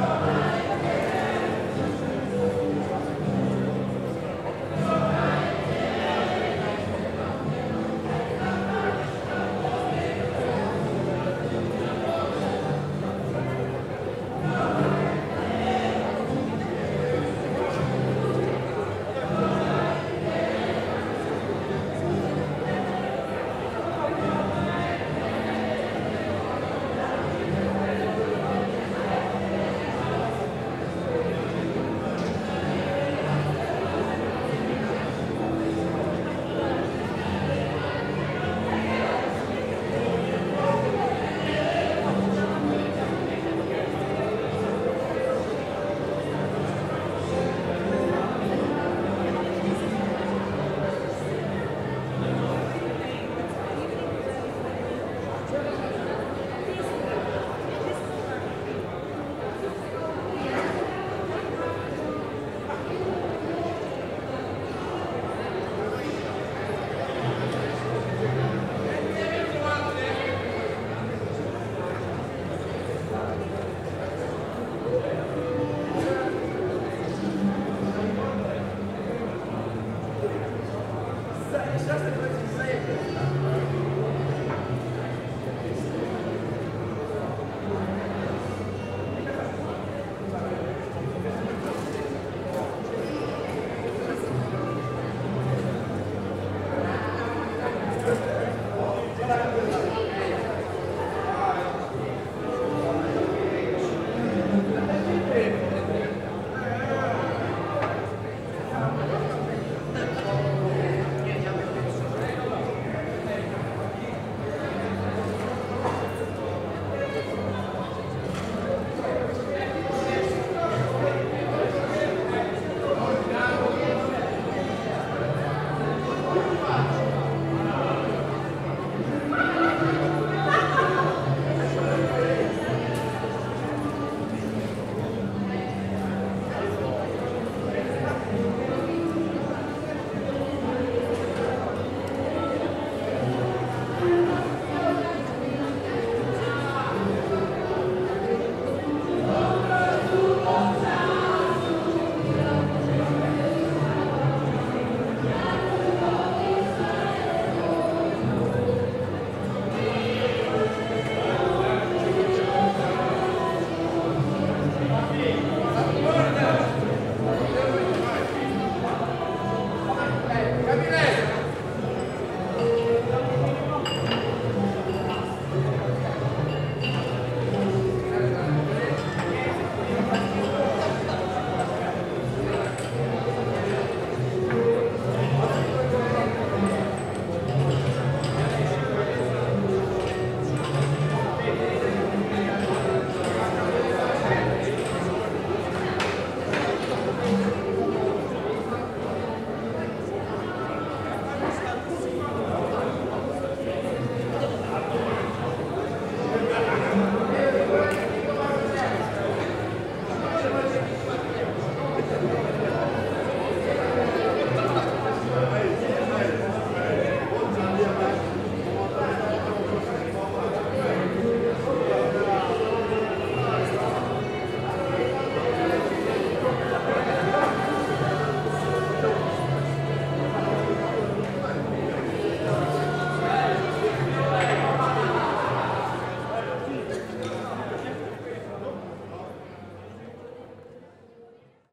Thank gracias.